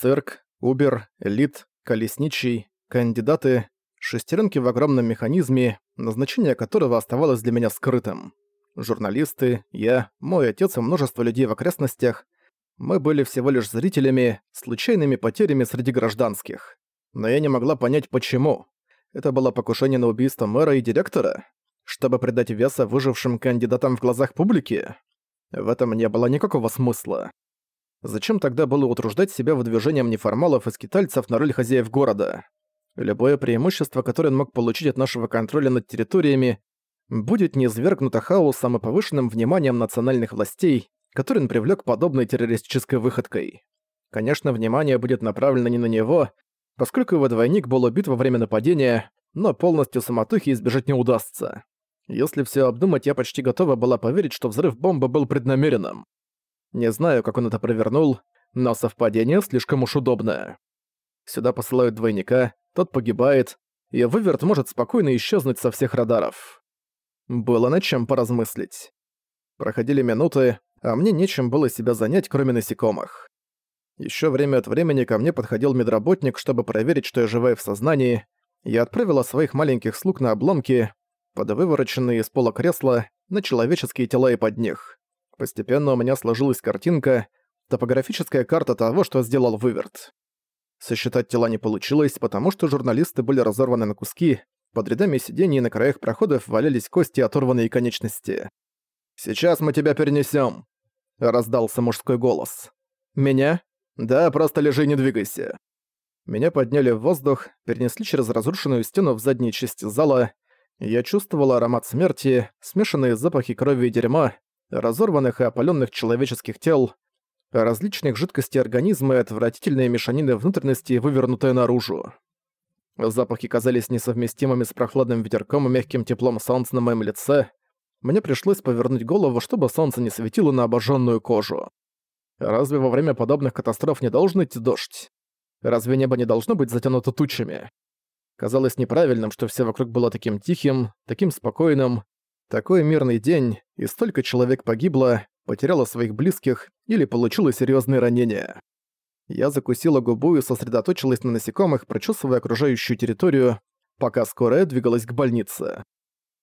Цирк, Убер, Элит, Колесничий, кандидаты, шестеренки в огромном механизме, назначение которого оставалось для меня скрытым. Журналисты, я, мой отец и множество людей в окрестностях. Мы были всего лишь зрителями, случайными потерями среди гражданских. Но я не могла понять, почему. Это было покушение на убийство мэра и директора? Чтобы придать веса выжившим кандидатам в глазах публики? В этом не было никакого смысла. Зачем тогда было утруждать себя выдвижением неформалов и скитальцев на роль хозяев города? Любое преимущество, которое он мог получить от нашего контроля над территориями, будет низвергнуто хаосом и повышенным вниманием национальных властей, который он привлек подобной террористической выходкой. Конечно, внимание будет направлено не на него, поскольку его двойник был убит во время нападения, но полностью самотухи избежать не удастся. Если все обдумать, я почти готова была поверить, что взрыв бомбы был преднамеренным. Не знаю, как он это провернул, но совпадение слишком уж удобное. Сюда посылают двойника, тот погибает, и выверт может спокойно исчезнуть со всех радаров. Было над чем поразмыслить. Проходили минуты, а мне нечем было себя занять, кроме насекомых. Еще время от времени ко мне подходил медработник, чтобы проверить, что я живая в сознании. Я отправила своих маленьких слуг на обломки, под вывороченные из пола кресла, на человеческие тела и под них. Постепенно у меня сложилась картинка, топографическая карта того, что сделал выверт. Сосчитать тела не получилось, потому что журналисты были разорваны на куски, под рядами сидений на краях проходов валялись кости оторванные конечности. «Сейчас мы тебя перенесем, раздался мужской голос. «Меня? Да, просто лежи и не двигайся». Меня подняли в воздух, перенесли через разрушенную стену в задней части зала. Я чувствовал аромат смерти, смешанные запахи крови и дерьма, разорванных и опаленных человеческих тел, различных жидкостей организма и отвратительные мешанины внутренности, вывернутые наружу. Запахи казались несовместимыми с прохладным ветерком и мягким теплом солнца на моем лице. Мне пришлось повернуть голову, чтобы солнце не светило на обожженную кожу. Разве во время подобных катастроф не должен идти дождь? Разве небо не должно быть затянуто тучами? Казалось неправильным, что все вокруг было таким тихим, таким спокойным, такой мирный день, и столько человек погибло, потеряло своих близких или получило серьезные ранения. Я закусила губу и сосредоточилась на насекомых, прочесывая окружающую территорию, пока скорая двигалась к больнице.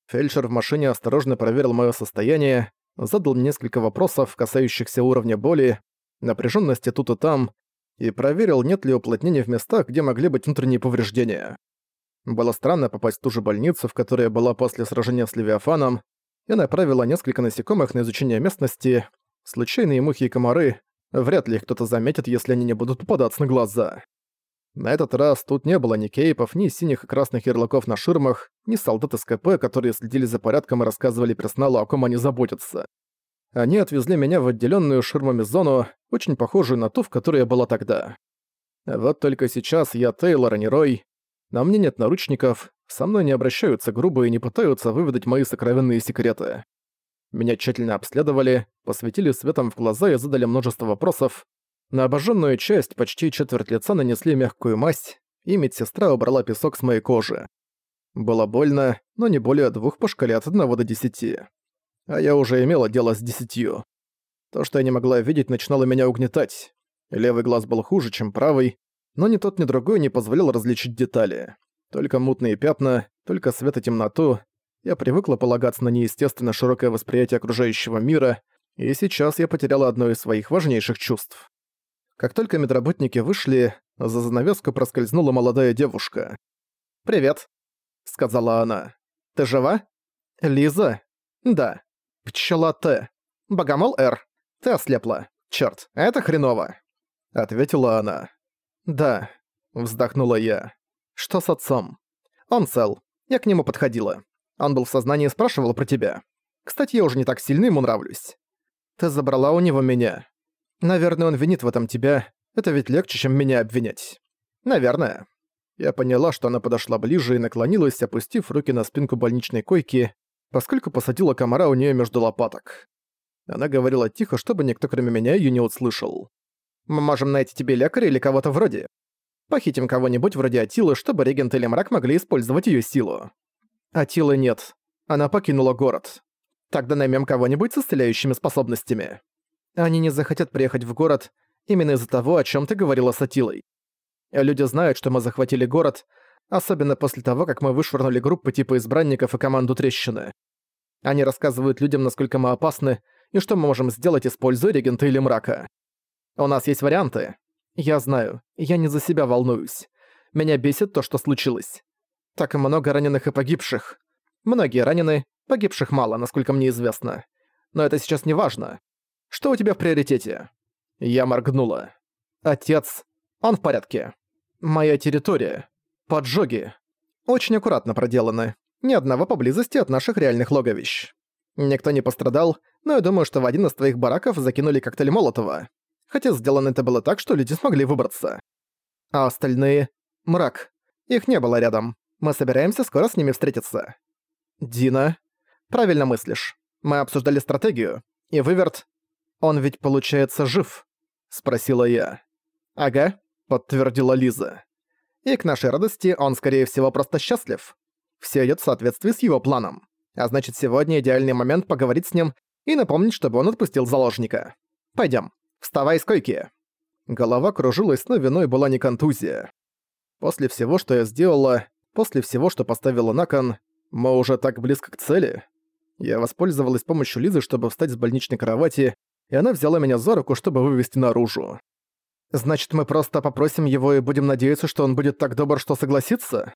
Фельдшер в машине осторожно проверил мое состояние, задал несколько вопросов, касающихся уровня боли, напряженности тут и там, и проверил, нет ли уплотнений в местах, где могли быть внутренние повреждения. Было странно попасть в ту же больницу, в которой я была после сражения с Левиафаном. Я направила несколько насекомых на изучение местности. Случайные мухи и комары. Вряд ли их кто-то заметит, если они не будут попадаться на глаза. На этот раз тут не было ни кейпов, ни синих и красных ярлыков на ширмах, ни солдат СКП, которые следили за порядком и рассказывали персоналу, о ком они заботятся. Они отвезли меня в отделенную ширмами зону, очень похожую на ту, в которой я была тогда. Вот только сейчас я Тейлор, а не Рой, на мне нет наручников, со мной не обращаются грубо и не пытаются выведать мои сокровенные секреты. Меня тщательно обследовали, посветили светом в глаза и задали множество вопросов. На обожженную часть почти четверть лица нанесли мягкую мазь, и медсестра убрала песок с моей кожи. Было больно, но не более двух по шкале от 1 до 10. А я уже имела дело с десятью. То, что я не могла видеть, начинало меня угнетать. Левый глаз был хуже, чем правый, но ни тот, ни другой не позволял различить детали. Только мутные пятна, только свет и темноту. Я привыкла полагаться на неестественно широкое восприятие окружающего мира, и сейчас я потеряла одно из своих важнейших чувств. Как только медработники вышли, за занавеску проскользнула молодая девушка. «Привет», — сказала она. «Ты жива?» «Лиза?» «Да». «Пчела Т». «Богомол Р». «Ты ослепла». «Чёрт, это хреново», — ответила она. «Да», — вздохнула я. «Что с отцом?» «Он цел. Я к нему подходила. Он был в сознании и спрашивал про тебя. Кстати, я уже не так сильно ему нравлюсь. Ты забрала у него меня. Наверное, он винит в этом тебя. Это ведь легче, чем меня обвинять. Наверное». Я поняла, что она подошла ближе и наклонилась, опустив руки на спинку больничной койки, поскольку посадила комара у нее между лопаток. Она говорила тихо, чтобы никто кроме меня ее не услышал. Мы можем найти тебе лекаря или кого-то вроде. Похитим кого-нибудь вроде Атилы, чтобы регент или мрак могли использовать её силу. Атилы нет. Она покинула город. Тогда наймем кого-нибудь с исцеляющими способностями. Они не захотят приехать в город, Именно из-за того, о чем ты говорила с Атилой. Люди знают, что мы захватили город, особенно после того, как мы вышвырнули группы типа избранников и команду трещины. Они рассказывают людям, насколько мы опасны и что мы можем сделать, используя регента или мрака. У нас есть варианты. Я знаю, я не за себя волнуюсь. Меня бесит то, что случилось. Так много раненых и погибших. Многие ранены, погибших мало, насколько мне известно. Но это сейчас не важно. Что у тебя в приоритете? Я моргнула. Отец. Он в порядке. Моя территория. Поджоги. Очень аккуратно проделаны. Ни одного поблизости от наших реальных логовищ. Никто не пострадал, но я думаю, что в один из твоих бараков закинули коктейль Молотова. Хотя сделано это было так, что люди смогли выбраться. А остальные — мрак. Их не было рядом. Мы собираемся скоро с ними встретиться. Дина. Правильно мыслишь. Мы обсуждали стратегию. И выверт... Он ведь, получается, жив? Спросила я. Ага, подтвердила Лиза. И к нашей радости он, скорее всего, просто счастлив. Все идет в соответствии с его планом. А значит, сегодня идеальный момент поговорить с ним и напомнить, чтобы он отпустил заложника. Пойдем, вставай с койки. Голова кружилась, но виной была не контузия. После всего, что я сделала, после всего, что поставила на кон, мы уже так близко к цели. Я воспользовалась помощью Лизы, чтобы встать с больничной кровати, и она взяла меня за руку, чтобы вывести наружу. Значит, мы просто попросим его и будем надеяться, что он будет так добр, что согласится?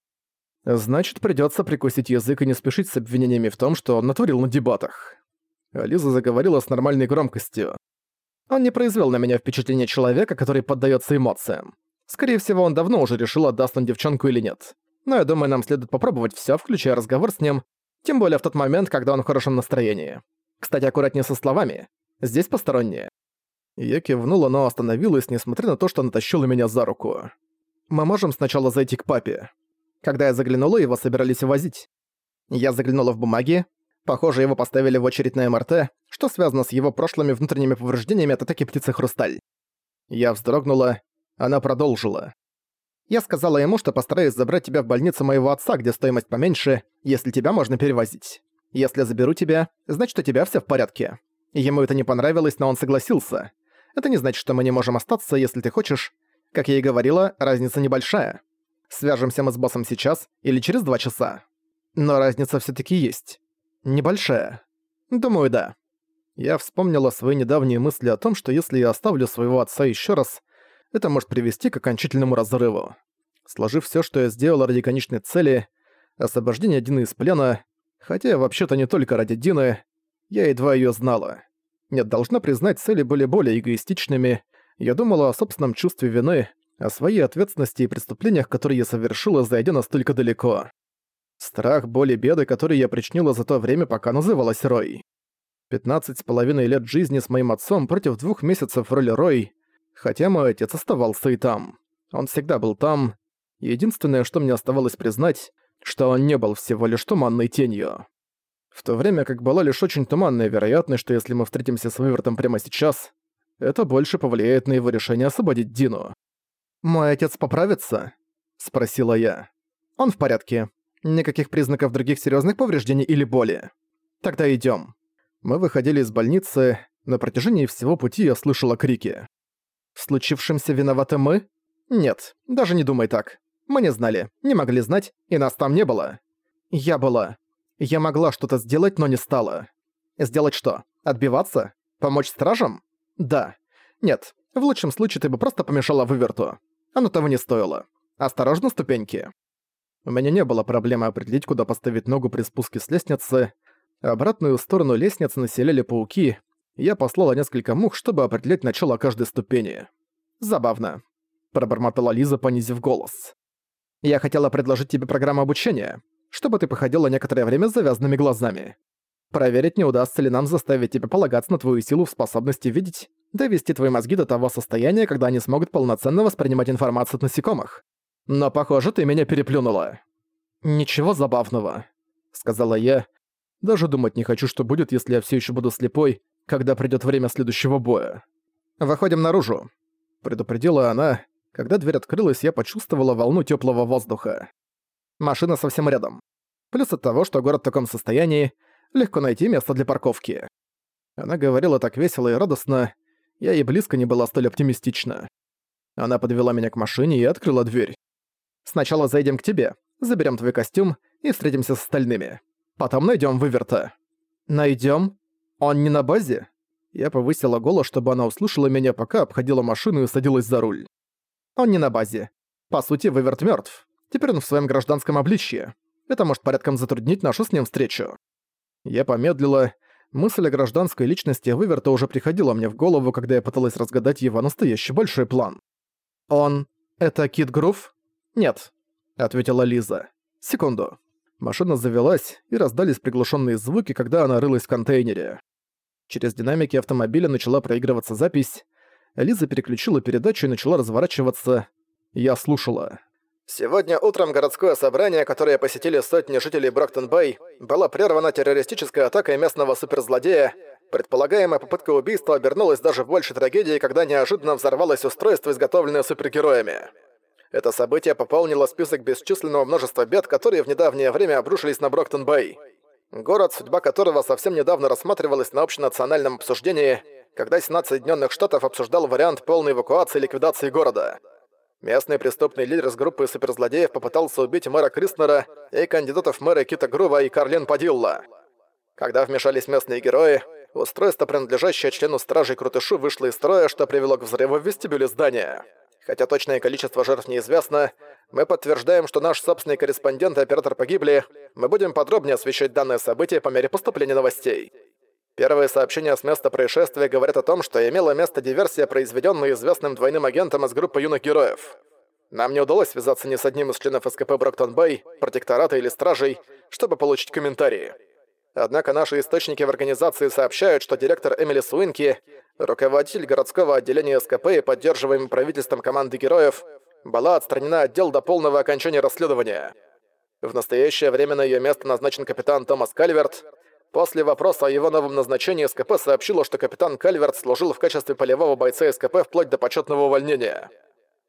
Значит, придётся прикусить язык и не спешить с обвинениями в том, что он натворил на дебатах. Ализа заговорила с нормальной громкостью. Он не произвел на меня впечатление человека, который поддаётся эмоциям. Скорее всего, он давно уже решил, отдаст он девчонку или нет. Но я думаю, нам следует попробовать всё, включая разговор с ним, тем более в тот момент, когда он в хорошем настроении. Кстати, аккуратнее со словами. Здесь посторонние. Я кивнула, но остановилась, несмотря на то, что она тащила меня за руку. «Мы можем сначала зайти к папе». Когда я заглянула, его собирались увозить. Я заглянула в бумаги. Похоже, его поставили в очередь на МРТ, что связано с его прошлыми внутренними повреждениями от атаки птицы Хрусталь. Я вздрогнула. Она продолжила. Я сказала ему, что постараюсь забрать тебя в больницу моего отца, где стоимость поменьше, если тебя можно перевозить. Если заберу тебя, значит, у тебя все в порядке. Ему это не понравилось, но он согласился. Это не значит, что мы не можем остаться, если ты хочешь. Как я и говорила, разница небольшая. Свяжемся мы с боссом сейчас или через два часа. Но разница все таки есть. Небольшая. Думаю, да. Я вспомнила свои недавние мысли о том, что если я оставлю своего отца еще раз, это может привести к окончательному разрыву. Сложив все, что я сделала ради конечной цели, освобождение Дины из плена, хотя вообще-то не только ради Дины, я едва ее знала. Нет, должна признать, цели были более эгоистичными. Я думала о собственном чувстве вины, о своей ответственности и преступлениях, которые я совершила, зайдя настолько далеко. Страх, боли, беды, которые я причинила за то время, пока называлась Рой. Пятнадцать с половиной лет жизни с моим отцом против двух месяцев в роли Рой, хотя мой отец оставался и там. Он всегда был там. Единственное, что мне оставалось признать, что он не был всего лишь туманной тенью. В то время как была лишь очень туманная вероятность, что если мы встретимся с Вывертом прямо сейчас, это больше повлияет на его решение освободить Дину. «Мой отец поправится?» – спросила я. «Он в порядке. Никаких признаков других серьезных повреждений или боли. Тогда идем. Мы выходили из больницы. На протяжении всего пути я слышала крики. «В случившемся виноваты мы?» «Нет, даже не думай так. Мы не знали, не могли знать, и нас там не было. Я была. Я могла что-то сделать, но не стала. Сделать что? Отбиваться? Помочь стражам? Да. Нет, в лучшем случае ты бы просто помешала выверту. Оно того не стоило. Осторожно, ступеньки. У меня не было проблемы определить, куда поставить ногу при спуске с лестницы. Обратную сторону лестницы населяли пауки. Я послала несколько мух, чтобы определять начало каждой ступени. Забавно. Пробормотала Лиза, понизив голос. Я хотела предложить тебе программу обучения чтобы ты походила некоторое время с завязанными глазами. Проверить, не удастся ли нам заставить тебя полагаться на твою силу в способности видеть, довести твои мозги до того состояния, когда они смогут полноценно воспринимать информацию от насекомых. Но, похоже, ты меня переплюнула. «Ничего забавного», — сказала я. «Даже думать не хочу, что будет, если я все еще буду слепой, когда придет время следующего боя. Выходим наружу», — предупредила она. Когда дверь открылась, я почувствовала волну теплого воздуха. Машина совсем рядом. Плюс от того, что город в таком состоянии, легко найти место для парковки. Она говорила так весело и радостно. Я и близко не была столь оптимистична. Она подвела меня к машине и открыла дверь. «Сначала зайдем к тебе, заберем твой костюм и встретимся с остальными. Потом найдем выверта». Найдем? Он не на базе?» Я повысила голос, чтобы она услышала меня, пока обходила машину и садилась за руль. «Он не на базе. По сути, выверт мертв. Теперь он в своем гражданском обличье. Это может порядком затруднить нашу с ним встречу». Я помедлила. Мысль о гражданской личности Выверта уже приходила мне в голову, когда я пыталась разгадать его настоящий большой план. «Он... это Кит Грув?» «Нет», — ответила Лиза. «Секунду». Машина завелась, и раздались приглушенные звуки, когда она рылась в контейнере. Через динамики автомобиля начала проигрываться запись. Лиза переключила передачу и начала разворачиваться. Я слушала. Сегодня утром городское собрание, которое посетили сотни жителей Броктон-Бэй, было прервано террористической атакой местного суперзлодея. Предполагаемая попытка убийства обернулась даже в большей трагедией, когда неожиданно взорвалось устройство, изготовленное супергероями. Это событие пополнило список бесчисленного множества бед, которые в недавнее время обрушились на Броктон-Бэй. Город, судьба которого совсем недавно рассматривалась на общенациональном обсуждении, когда Сенат Соединенных Штатов обсуждал вариант полной эвакуации и ликвидации города. Местный преступный лидер из группы суперзлодеев попытался убить мэра Криснера и кандидатов мэра Кита Грува и Карлин Падилла. Когда вмешались местные герои, устройство, принадлежащее члену Стражей Крутышу, вышло из строя, что привело к взрыву в вестибюле здания. Хотя точное количество жертв неизвестно, мы подтверждаем, что наш собственный корреспондент и оператор погибли. Мы будем подробнее освещать данное событие по мере поступления новостей. Первые сообщения с места происшествия говорят о том, что имела место диверсия, произведенная известным двойным агентом из группы юных героев. Нам не удалось связаться ни с одним из членов СКП Броктон-Бэй, протектората или стражей, чтобы получить комментарии. Однако наши источники в организации сообщают, что директор Эмили Суинки, руководитель городского отделения СКП и поддерживаемый правительством команды героев, была отстранена от дел до полного окончания расследования. В настоящее время на ее место назначен капитан Томас Кальверт. После вопроса о его новом назначении СКП сообщила, что капитан Кальверт служил в качестве полевого бойца СКП вплоть до почетного увольнения.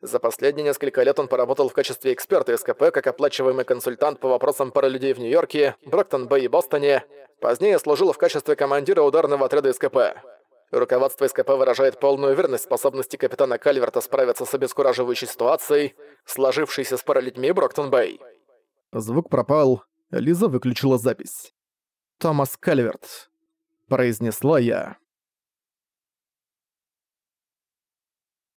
За последние несколько лет он поработал в качестве эксперта СКП как оплачиваемый консультант по вопросам пары в Нью-Йорке, Броктон-Бэй и Бостоне. Позднее служил в качестве командира ударного отряда СКП. Руководство СКП выражает полную уверенность в способности капитана Кальверта справиться с обескураживающей ситуацией, сложившейся с паралитьми Броктон-Бэй. Звук пропал, Лиза выключила запись. «Томас Кальверт», — произнесла я.